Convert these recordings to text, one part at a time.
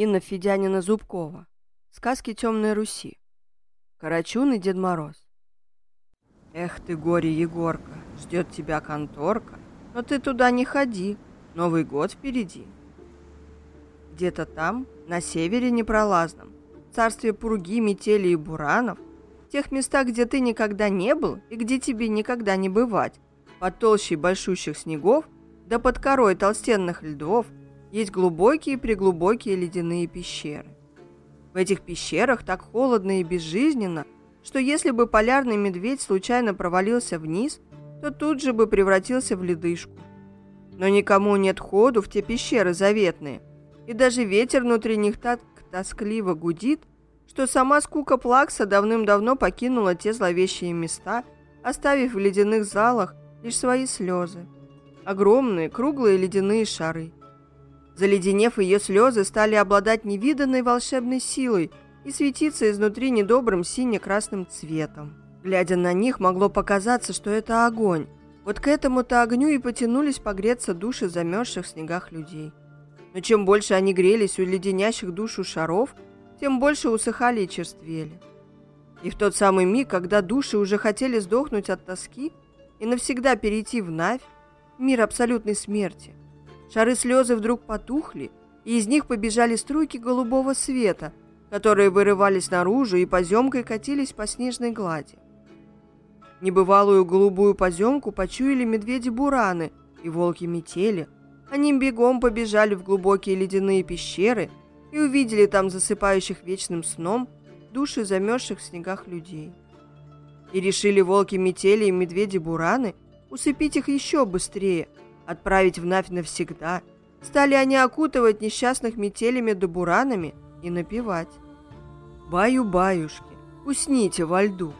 Инна Федянина-Зубкова. Сказки Темной Руси. Карачун и Дед Мороз. Эх ты, горе Егорка, ждет тебя конторка, но ты туда не ходи, Новый год впереди. Где-то там, на севере непролазном, в царстве пурги, метели и буранов, в тех местах, где ты никогда не был и где тебе никогда не бывать, под толщей большущих снегов, да под корой толстенных льдов – есть глубокие и преглубокие ледяные пещеры. В этих пещерах так холодно и безжизненно, что если бы полярный медведь случайно провалился вниз, то тут же бы превратился в ледышку. Но никому нет ходу в те пещеры заветные, и даже ветер внутри них так тоскливо гудит, что сама скука Плакса давным-давно покинула те зловещие места, оставив в ледяных залах лишь свои слезы. Огромные круглые ледяные шары – Заледенев, ее слезы стали обладать невиданной волшебной силой и светиться изнутри недобрым сине-красным цветом. Глядя на них, могло показаться, что это огонь. Вот к этому-то огню и потянулись погреться души замерзших в снегах людей. Но чем больше они грелись у леденящих душу шаров, тем больше усыхали и черствели. И в тот самый миг, когда души уже хотели сдохнуть от тоски и навсегда перейти в Навь, мир абсолютной смерти, Шары слезы вдруг потухли, и из них побежали струйки голубого света, которые вырывались наружу и поземкой катились по снежной глади. Небывалую голубую поземку почуяли медведи-бураны и волки-метели. Они бегом побежали в глубокие ледяные пещеры и увидели там засыпающих вечным сном души замерзших в снегах людей. И решили волки-метели и медведи-бураны усыпить их еще быстрее – отправить в Навь навсегда, стали они окутывать несчастных метелями да буранами и напевать. «Баю-баюшки, усните во льду,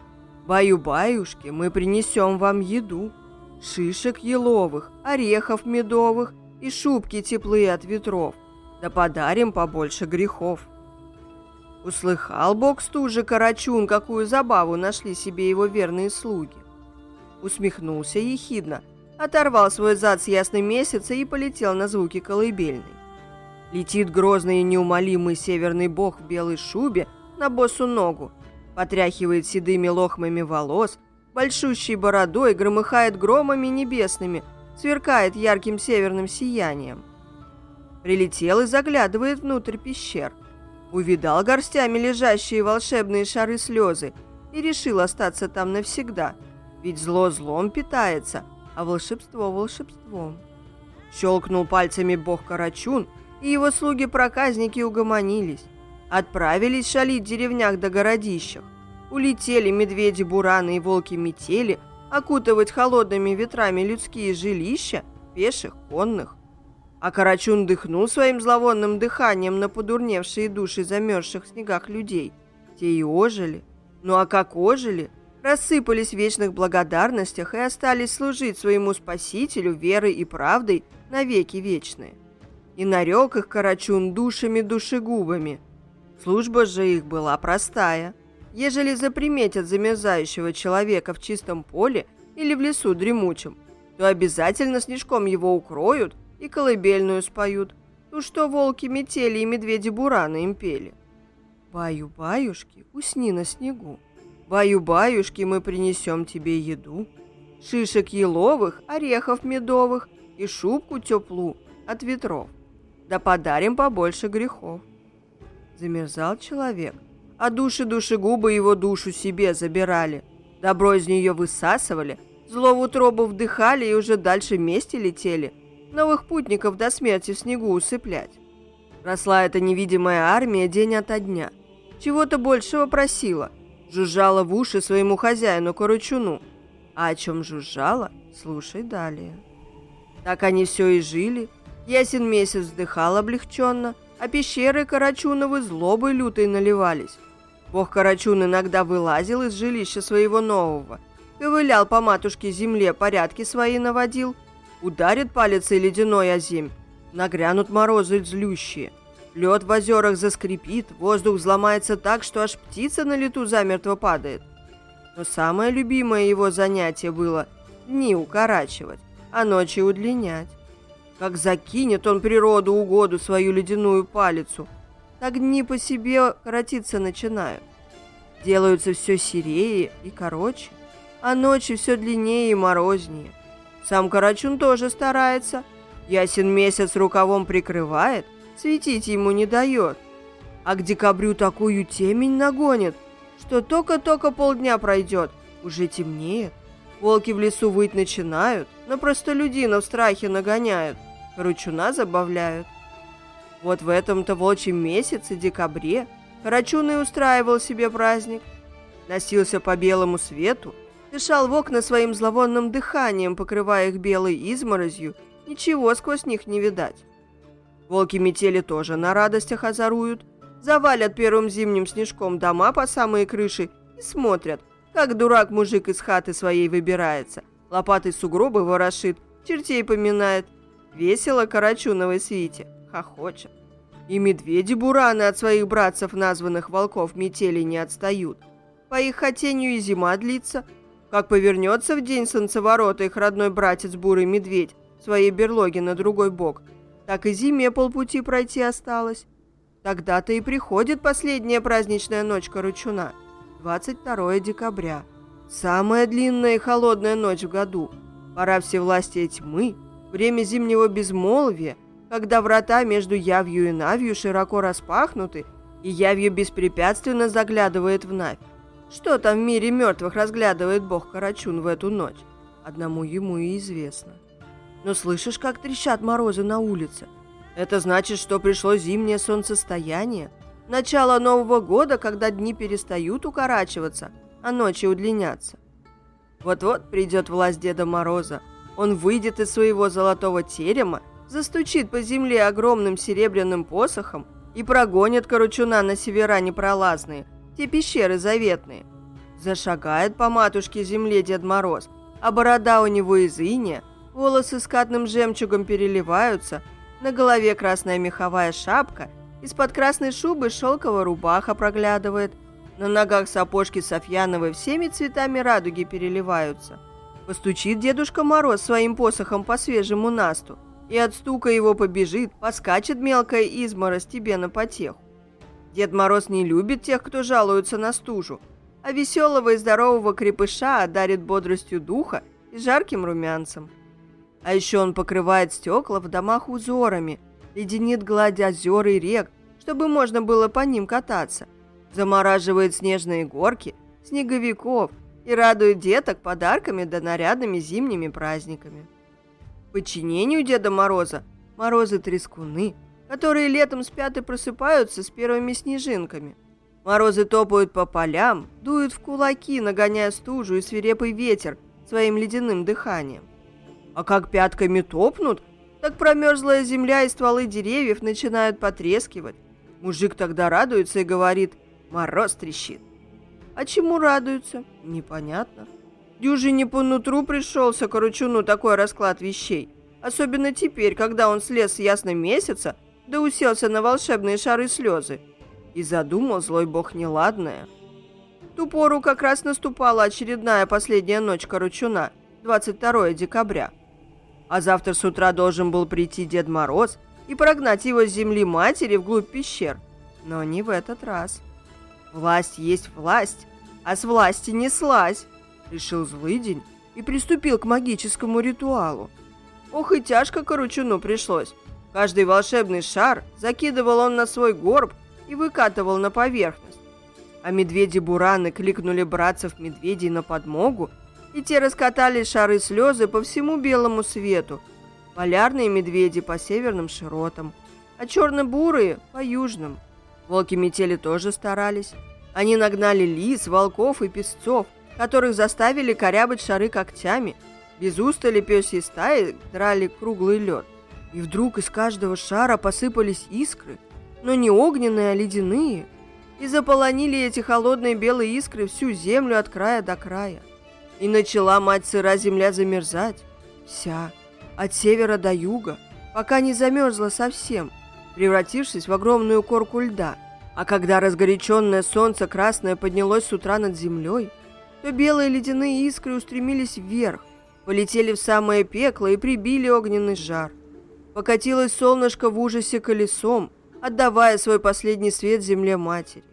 баю-баюшки, мы принесем вам еду, шишек еловых, орехов медовых и шубки теплые от ветров, да подарим побольше грехов». Услыхал бог стужи Карачун, какую забаву нашли себе его верные слуги. Усмехнулся ехидно – оторвал свой зад с ясной месяца и полетел на звуки колыбельной. Летит грозный и неумолимый северный бог в белой шубе на босу ногу, потряхивает седыми лохмами волос, большущей бородой громыхает громами небесными, сверкает ярким северным сиянием. Прилетел и заглядывает внутрь пещер. Увидал горстями лежащие волшебные шары слезы и решил остаться там навсегда, ведь зло злом питается – а волшебство волшебством. Щелкнул пальцами бог Карачун, и его слуги-проказники угомонились. Отправились шалить в деревнях да городищах. Улетели медведи-бураны и волки-метели, окутывать холодными ветрами людские жилища, пеших, конных. А Карачун дыхнул своим зловонным дыханием на подурневшие души замерзших в снегах людей. Те и ожили. Ну а как ожили, рассыпались в вечных благодарностях и остались служить своему Спасителю верой и правдой навеки вечные. И нарек их Карачун душами душегубами. Служба же их была простая. Ежели заприметят замерзающего человека в чистом поле или в лесу дремучем, то обязательно снежком его укроют и колыбельную споют. Ну что волки метели и медведи-бураны им пели? Баю-баюшки, усни на снегу. Баю-баюшки, мы принесем тебе еду, шишек еловых, орехов медовых и шубку теплу от ветров. Да подарим побольше грехов. Замерзал человек, а души душегубы его душу себе забирали. Добро из нее высасывали, зло в утробу вдыхали и уже дальше вместе летели, новых путников до смерти в снегу усыплять. Росла эта невидимая армия день ото дня. Чего-то большего просила, жужжала в уши своему хозяину Корочуну. А о чем жужжала, слушай далее. Так они все и жили. Ясен месяц вздыхал облегченно, а пещеры Карачуновы злобой лютой наливались. Бог Карачун иногда вылазил из жилища своего нового, ковылял по матушке земле, порядки свои наводил, ударит палец и ледяной о земь, нагрянут морозы злющие, Лед в озерах заскрипит, воздух взломается так, что аж птица на лету замертво падает. Но самое любимое его занятие было дни укорачивать, а ночи удлинять. Как закинет он природу угоду свою ледяную палицу, так дни по себе коротиться начинают. Делаются все серее и короче, а ночи все длиннее и морознее. Сам Карачун тоже старается. Ясен месяц рукавом прикрывает, светить ему не дает. А к декабрю такую темень нагонит, что только-только полдня пройдет, уже темнеет. Волки в лесу выть начинают, но простолюдинов страхе нагоняют, Карачуна забавляют. Вот в этом-то волчьем месяце, декабре, Карачун и устраивал себе праздник. Носился по белому свету, дышал в окна своим зловонным дыханием, покрывая их белой изморозью, ничего сквозь них не видать. Волки метели тоже на радостях озоруют, завалят первым зимним снежком дома по самые крыши и смотрят, как дурак-мужик из хаты своей выбирается, лопатой сугробы ворошит, чертей поминает. Весело Карачуновой свите, хохочет. И медведи-бураны от своих братцев, названных волков, метели не отстают. По их хотению и зима длится. Как повернется в день солнцеворота их родной братец бурый медведь в своей берлоге на другой бок, так и зиме полпути пройти осталось. Тогда-то и приходит последняя праздничная ночь Корочуна, 22 декабря. Самая длинная и холодная ночь в году. Пора всевластия тьмы, время зимнего безмолвия – когда врата между Явью и Навью широко распахнуты, и Явью беспрепятственно заглядывает в Навь. Что там в мире мертвых разглядывает бог Карачун в эту ночь? Одному ему и известно. Но слышишь, как трещат морозы на улице? Это значит, что пришло зимнее солнцестояние, начало Нового года, когда дни перестают укорачиваться, а ночи удлиняться. Вот-вот придет власть Деда Мороза. Он выйдет из своего золотого терема застучит по земле огромным серебряным посохом и прогонит Корочуна на севера непролазные, те пещеры заветные. Зашагает по матушке земле Дед Мороз, а борода у него из иния, волосы с катным жемчугом переливаются, на голове красная меховая шапка, из-под красной шубы шелковая рубаха проглядывает, на ногах сапожки Софьяновой всеми цветами радуги переливаются. Постучит Дедушка Мороз своим посохом по свежему насту – и от стука его побежит, поскачет мелкая изморозь тебе на потеху. Дед Мороз не любит тех, кто жалуется на стужу, а веселого и здорового крепыша одарит бодростью духа и жарким румянцем. А еще он покрывает стекла в домах узорами, леденит гладь озер и рек, чтобы можно было по ним кататься, замораживает снежные горки, снеговиков и радует деток подарками да нарядными зимними праздниками подчинению Деда Мороза морозы-трескуны, которые летом спят и просыпаются с первыми снежинками. Морозы топают по полям, дуют в кулаки, нагоняя стужу и свирепый ветер своим ледяным дыханием. А как пятками топнут, так промерзлая земля и стволы деревьев начинают потрескивать. Мужик тогда радуется и говорит «Мороз трещит». А чему радуются? Непонятно. Дюже не по нутру пришелся Корочуну такой расклад вещей. Особенно теперь, когда он слез с ясного месяца, да уселся на волшебные шары слезы. И задумал злой бог неладное. В ту пору как раз наступала очередная последняя ночь Корочуна, 22 декабря. А завтра с утра должен был прийти Дед Мороз и прогнать его с земли матери вглубь пещер. Но не в этот раз. Власть есть власть, а с власти не слазь решил злый день и приступил к магическому ритуалу. Ох и тяжко Коручуну пришлось. Каждый волшебный шар закидывал он на свой горб и выкатывал на поверхность. А медведи-бураны кликнули братцев-медведей на подмогу, и те раскатали шары слезы по всему белому свету. Полярные медведи по северным широтам, а черно-бурые по южным. Волки-метели тоже старались. Они нагнали лис, волков и песцов, которых заставили корябать шары когтями. Без устали пёсьи стаи драли круглый лед. И вдруг из каждого шара посыпались искры, но не огненные, а ледяные, и заполонили эти холодные белые искры всю землю от края до края. И начала мать сыра земля замерзать, вся, от севера до юга, пока не замерзла совсем, превратившись в огромную корку льда. А когда разгоряченное солнце красное поднялось с утра над землей, то белые ледяные искры устремились вверх, полетели в самое пекло и прибили огненный жар. Покатилось солнышко в ужасе колесом, отдавая свой последний свет земле матери.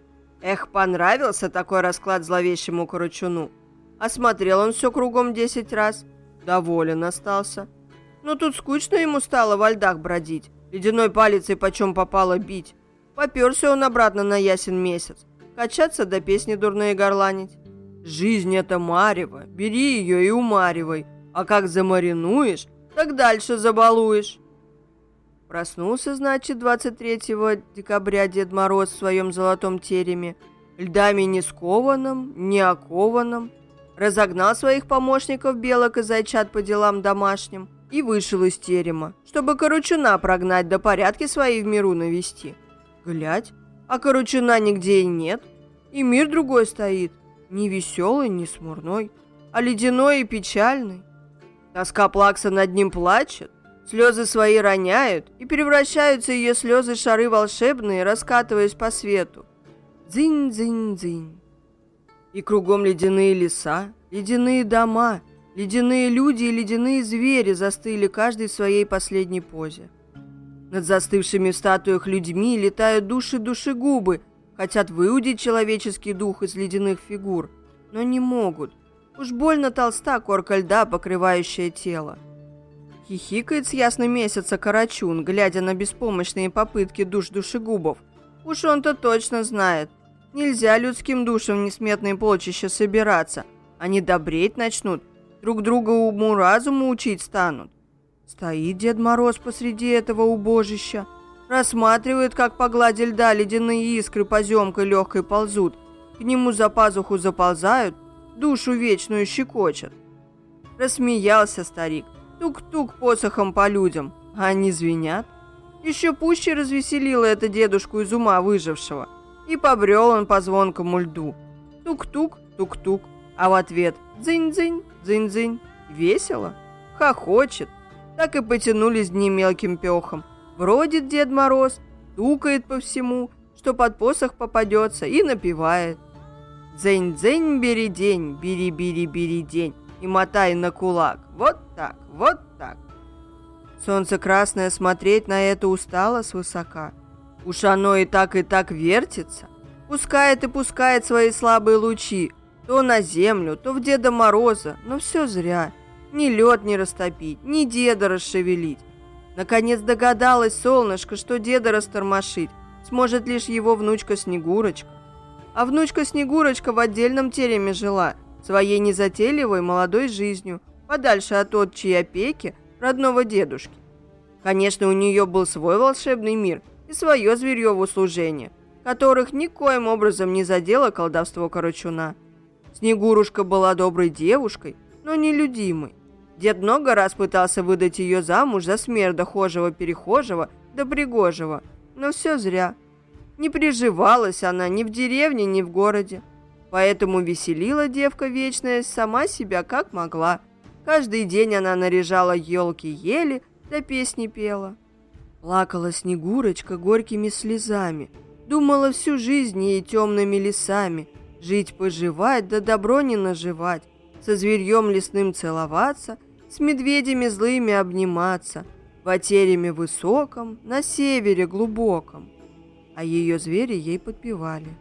Эх, понравился такой расклад зловещему Корочуну. Осмотрел он все кругом десять раз, доволен остался. Но тут скучно ему стало во льдах бродить, ледяной палицей почем попало бить. Поперся он обратно на ясен месяц, качаться до песни дурные горланить. Жизнь это марево, бери ее и умаривай, а как замаринуешь, так дальше забалуешь. Проснулся, значит, 23 декабря Дед Мороз в своем золотом тереме, льдами не скованным, не окованным, разогнал своих помощников белок и зайчат по делам домашним и вышел из терема, чтобы Корочуна прогнать до порядки свои в миру навести. Глядь, а Корочуна нигде и нет, и мир другой стоит, не веселый, не смурной, а ледяной и печальный. Тоска плакса над ним плачет, слезы свои роняют, и превращаются ее слезы шары волшебные, раскатываясь по свету. Дзынь-дзынь-дзынь. И кругом ледяные леса, ледяные дома, ледяные люди и ледяные звери застыли каждый в своей последней позе. Над застывшими в статуях людьми летают души-душегубы, хотят выудить человеческий дух из ледяных фигур, но не могут. Уж больно толста корка льда, покрывающая тело. Хихикает с ясным месяца Карачун, глядя на беспомощные попытки душ душегубов. Уж он-то точно знает, Нельзя людским душам несметные полчища собираться. Они добреть начнут, друг друга уму-разуму учить станут. Стоит Дед Мороз посреди этого убожища, рассматривает, как по глади льда ледяные искры поземкой легкой ползут, к нему за пазуху заползают, душу вечную щекочет. Рассмеялся старик, тук-тук посохом по людям, а они звенят. Еще пуще развеселило это дедушку из ума выжившего. И побрел он по звонкому льду. Тук-тук, тук-тук. А в ответ дзынь-дзынь, дзынь-дзынь. Весело. Хохочет. Так и потянулись дни мелким пехом. Бродит Дед Мороз, тукает по всему, что под посох попадется, и напевает. Дзень-дзень, бери день, бери-бери-бери день, и мотай на кулак. Вот так, вот так. Солнце красное смотреть на это устало свысока. Уж оно и так и так вертится. Пускает и пускает свои слабые лучи. То на землю, то в Деда Мороза. Но все зря. Ни лед не растопить, ни деда расшевелить. Наконец догадалась солнышко, что деда растормошить сможет лишь его внучка Снегурочка. А внучка Снегурочка в отдельном тереме жила, своей незатейливой молодой жизнью, подальше от отчей опеки родного дедушки. Конечно, у нее был свой волшебный мир – и свое зверье в услужение, которых никоим образом не задело колдовство Корочуна. Снегурушка была доброй девушкой, но нелюдимой. Дед много раз пытался выдать ее замуж за смерть дохожего-перехожего да пригожего, но все зря. Не приживалась она ни в деревне, ни в городе. Поэтому веселила девка вечная сама себя как могла. Каждый день она наряжала елки ели, да песни пела. Плакала Снегурочка горькими слезами, Думала всю жизнь ей темными лесами, Жить-поживать, да добро не наживать, Со зверьем лесным целоваться, С медведями злыми обниматься, В тереме высоком, на севере глубоком. А ее звери ей подпевали.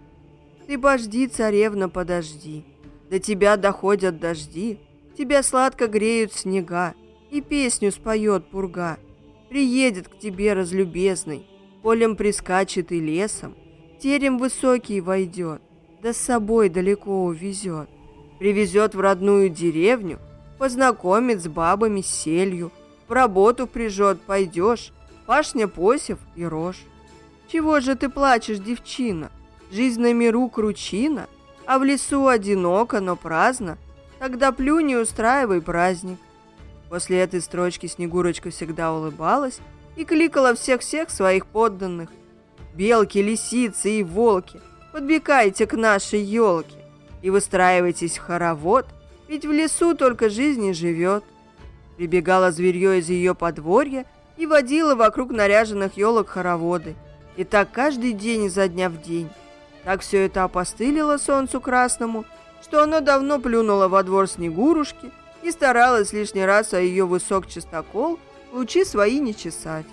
Ты пожди, царевна, подожди, До тебя доходят дожди, Тебя сладко греют снега, И песню споет пурга — Приедет к тебе разлюбезный, полем прискачет и лесом, терем высокий войдет, да с собой далеко увезет. Привезет в родную деревню, познакомит с бабами селью, в работу прижет, пойдешь, пашня посев и рожь. Чего же ты плачешь, девчина? Жизнь на миру кручина, а в лесу одиноко, но праздно. Тогда плюнь и устраивай праздник. После этой строчки Снегурочка всегда улыбалась и кликала всех-всех своих подданных. «Белки, лисицы и волки, подбегайте к нашей елке и выстраивайтесь в хоровод, ведь в лесу только жизнь и живет». Прибегала зверье из ее подворья и водила вокруг наряженных елок хороводы. И так каждый день изо дня в день. Так все это опостылило солнцу красному, что оно давно плюнуло во двор Снегурушки – и старалась лишний раз о ее высок чистокол лучи свои не чесать.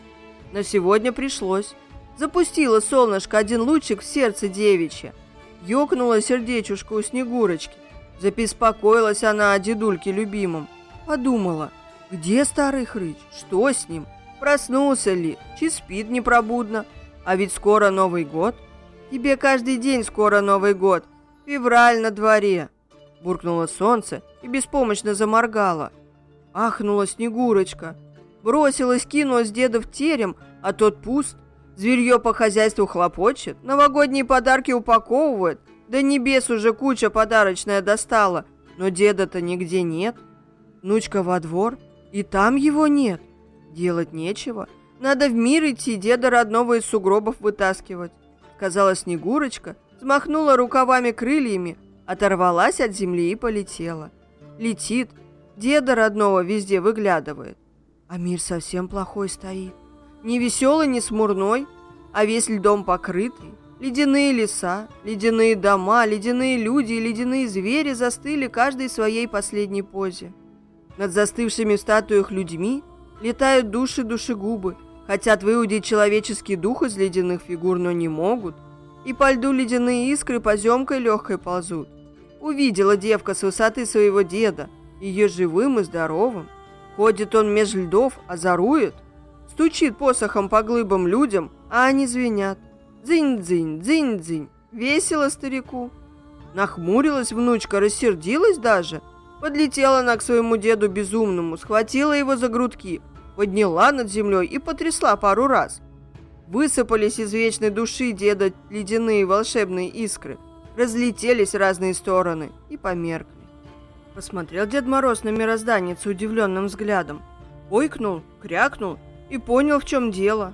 Но сегодня пришлось. Запустила солнышко один лучик в сердце девичье. Ёкнула сердечушка у Снегурочки. Забеспокоилась она о дедульке любимом. Подумала, где старый хрыч, что с ним, проснулся ли, чи спит непробудно. А ведь скоро Новый год. Тебе каждый день скоро Новый год. Февраль на дворе. Буркнуло солнце и беспомощно заморгало. Ахнула Снегурочка. Бросилась, кинулась деда в терем, а тот пуст. Зверье по хозяйству хлопочет, новогодние подарки упаковывает. До небес уже куча подарочная достала, но деда-то нигде нет. Внучка во двор, и там его нет. Делать нечего, надо в мир идти, деда родного из сугробов вытаскивать. Сказала Снегурочка, взмахнула рукавами крыльями, оторвалась от земли и полетела. Летит, деда родного везде выглядывает. А мир совсем плохой стоит. Не веселый, не смурной, а весь льдом покрытый. Ледяные леса, ледяные дома, ледяные люди и ледяные звери застыли каждый в своей последней позе. Над застывшими в статуях людьми летают души душегубы, хотят выудить человеческий дух из ледяных фигур, но не могут. И по льду ледяные искры поземкой легкой ползут. Увидела девка с высоты своего деда, ее живым и здоровым. Ходит он меж льдов, озарует – Стучит посохом по глыбам людям, а они звенят. Дзынь-дзынь, дзынь-дзынь. Весело старику. Нахмурилась внучка, рассердилась даже. Подлетела она к своему деду безумному, схватила его за грудки, подняла над землей и потрясла пару раз. Высыпались из вечной души деда ледяные волшебные искры, разлетелись в разные стороны и померкли. Посмотрел Дед Мороз на мироздание с удивленным взглядом. Ойкнул, крякнул и понял, в чем дело.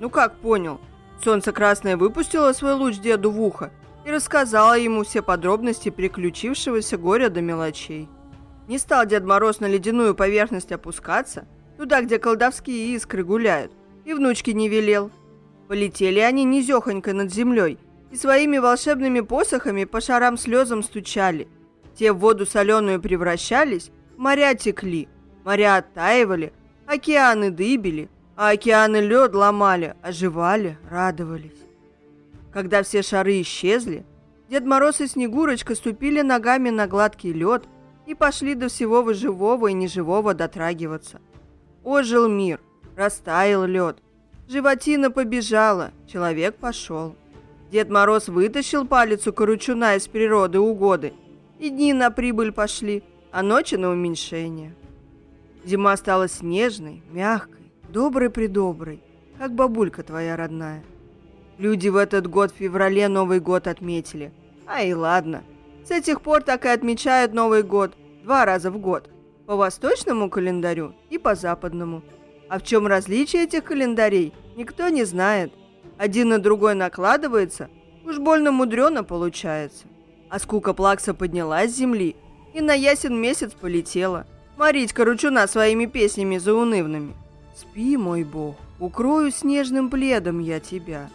Ну как понял? Солнце красное выпустило свой луч деду в ухо и рассказала ему все подробности приключившегося горя до мелочей. Не стал Дед Мороз на ледяную поверхность опускаться, туда, где колдовские искры гуляют, и внучки не велел. Полетели они низехонько над землей и своими волшебными посохами по шарам слезам стучали. Те в воду соленую превращались, моря текли, моря оттаивали, океаны дыбили, а океаны лед ломали, оживали, радовались. Когда все шары исчезли, Дед Мороз и Снегурочка ступили ногами на гладкий лед и пошли до всего живого и неживого дотрагиваться. Ожил мир, растаял лед. Животина побежала, человек пошел. Дед Мороз вытащил палец у коручуна из природы угоды, и дни на прибыль пошли, а ночи на уменьшение. Зима стала снежной, мягкой, Добрый-придобрый, как бабулька твоя родная. Люди в этот год в феврале Новый год отметили. А и ладно. С этих пор так и отмечают Новый год два раза в год. По восточному календарю и по западному. А в чем различие этих календарей, никто не знает. Один на другой накладывается, уж больно мудрено получается. А скука плакса поднялась с земли и на ясен месяц полетела. Морить Коручуна своими песнями заунывными. Спи, мой бог, укрою снежным пледом я тебя.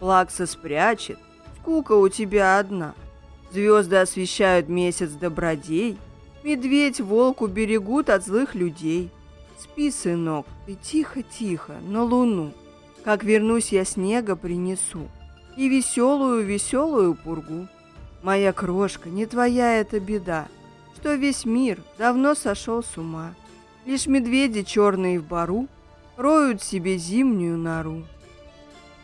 Плакса спрячет, скука у тебя одна. Звезды освещают месяц добродей, Медведь волку берегут от злых людей. Спи, сынок, ты тихо-тихо, на луну. Как вернусь, я снега принесу И веселую-веселую пургу. Моя крошка, не твоя эта беда, Что весь мир давно сошел с ума. Лишь медведи черные в бару роют себе зимнюю нору.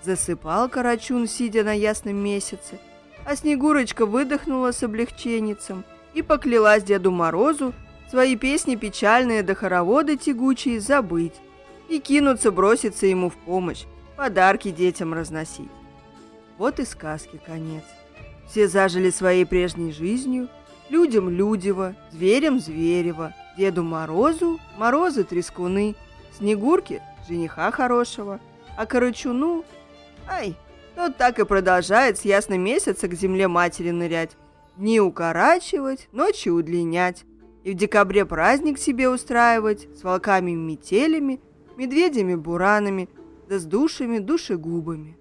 Засыпал Карачун, сидя на ясном месяце, а Снегурочка выдохнула с облегченницем и поклялась Деду Морозу свои песни печальные до хороводы тягучие забыть и кинуться броситься ему в помощь, подарки детям разносить. Вот и сказки конец. Все зажили своей прежней жизнью, людям Людева, зверям Зверева, Деду Морозу Морозы Трескуны – Снегурке – жениха хорошего, а Корочуну – ай, тот так и продолжает с ясным месяца к земле матери нырять. Дни укорачивать, ночи удлинять. И в декабре праздник себе устраивать с волками-метелями, медведями-буранами, да с душами душегубами.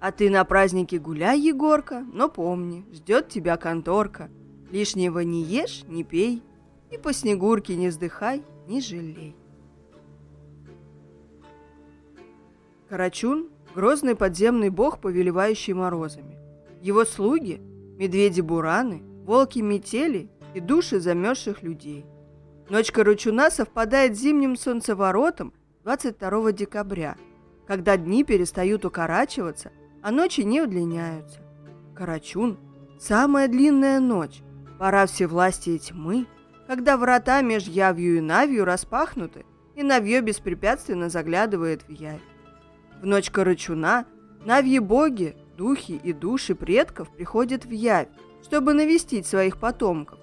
А ты на празднике гуляй, Егорка, но помни, ждет тебя конторка. Лишнего не ешь, не пей, и по снегурке не вздыхай, не жалей. Карачун грозный подземный бог, повелевающий морозами. Его слуги – медведи-бураны, волки-метели и души замерзших людей. Ночь Карачуна совпадает с зимним солнцеворотом 22 декабря, когда дни перестают укорачиваться, а ночи не удлиняются. Карачун – самая длинная ночь, пора всевластия тьмы, когда врата меж явью и навью распахнуты, и навье беспрепятственно заглядывает в явь. В ночь Карачуна навьи боги, духи и души предков приходят в явь, чтобы навестить своих потомков.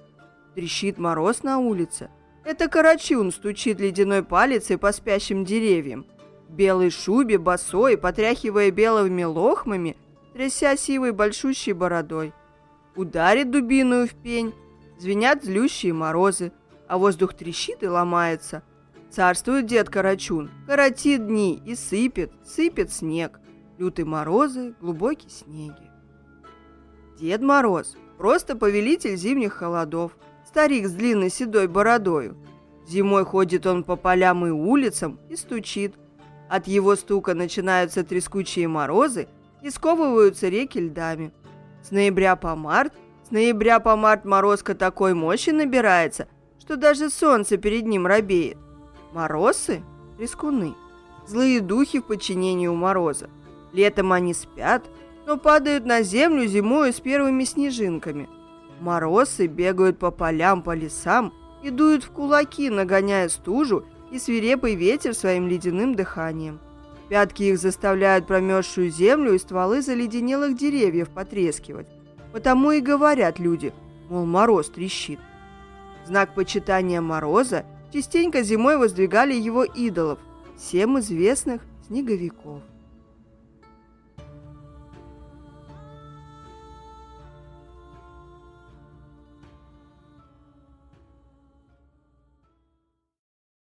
Трещит мороз на улице. Это Карачун стучит ледяной палицей по спящим деревьям. В белой шубе, босой, потряхивая белыми лохмами, тряся сивой большущей бородой. Ударит дубиную в пень, звенят злющие морозы, а воздух трещит и ломается. Царствует дед Карачун, коротит дни и сыпет, сыпет снег. Лютые морозы, глубокие снеги. Дед Мороз – просто повелитель зимних холодов, старик с длинной седой бородою. Зимой ходит он по полям и улицам и стучит. От его стука начинаются трескучие морозы и сковываются реки льдами. С ноября по март, с ноября по март морозка такой мощи набирается, что даже солнце перед ним робеет. Морозы – рискуны, злые духи в подчинении у мороза. Летом они спят, но падают на землю зимою с первыми снежинками. Морозы бегают по полям, по лесам и дуют в кулаки, нагоняя стужу и свирепый ветер своим ледяным дыханием. Пятки их заставляют промерзшую землю и стволы заледенелых деревьев потрескивать. Потому и говорят люди, мол, мороз трещит. Знак почитания мороза частенько зимой воздвигали его идолов, всем известных снеговиков.